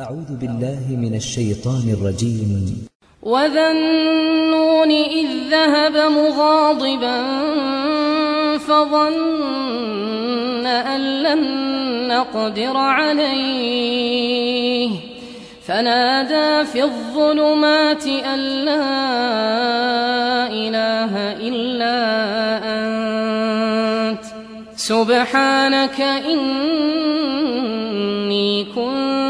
أعوذ بالله من الشيطان الرجيم. وذا النون إذ ذهب مغاضبا فظن أن لن نقدر عليه فنادى في الظلمات أن لا إله إلا أنت سبحانك إني كنت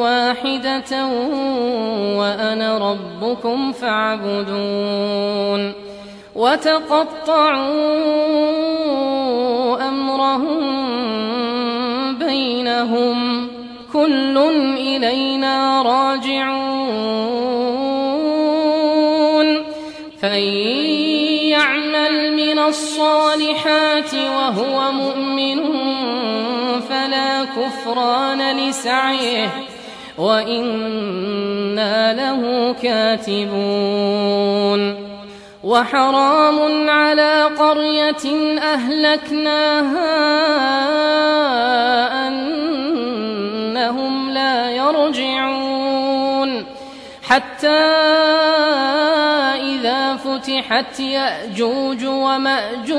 واحدة وأنا ربكم فاعبدون وتقطعوا أمرهم بينهم كل إلينا راجعون فإن يعمل من الصالحات وهو مؤمن فلا كفران لسعيه وإنا له كاتبون وحرام على قرية أهلكناها أنهم لا يرجعون حتى إذا فتحت يأجوج ومأجوج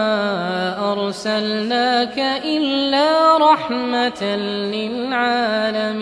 أرسلناك إلا رحمة للعالمين.